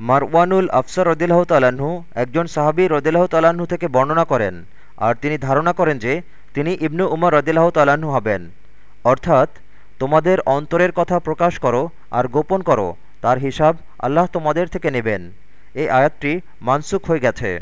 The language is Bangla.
মারওয়ানুল আফসার রদিল্লাহ তালাহু একজন সাহাবি রদিল্লাহ তালাহু থেকে বর্ণনা করেন আর তিনি ধারণা করেন যে তিনি ইবনু উমর রদিল্লাহ তালাহু হবেন। অর্থাৎ তোমাদের অন্তরের কথা প্রকাশ করো আর গোপন করো, তার হিসাব আল্লাহ তোমাদের থেকে নেবেন। এই আয়াতটি মানসুখ হয়ে গেছে।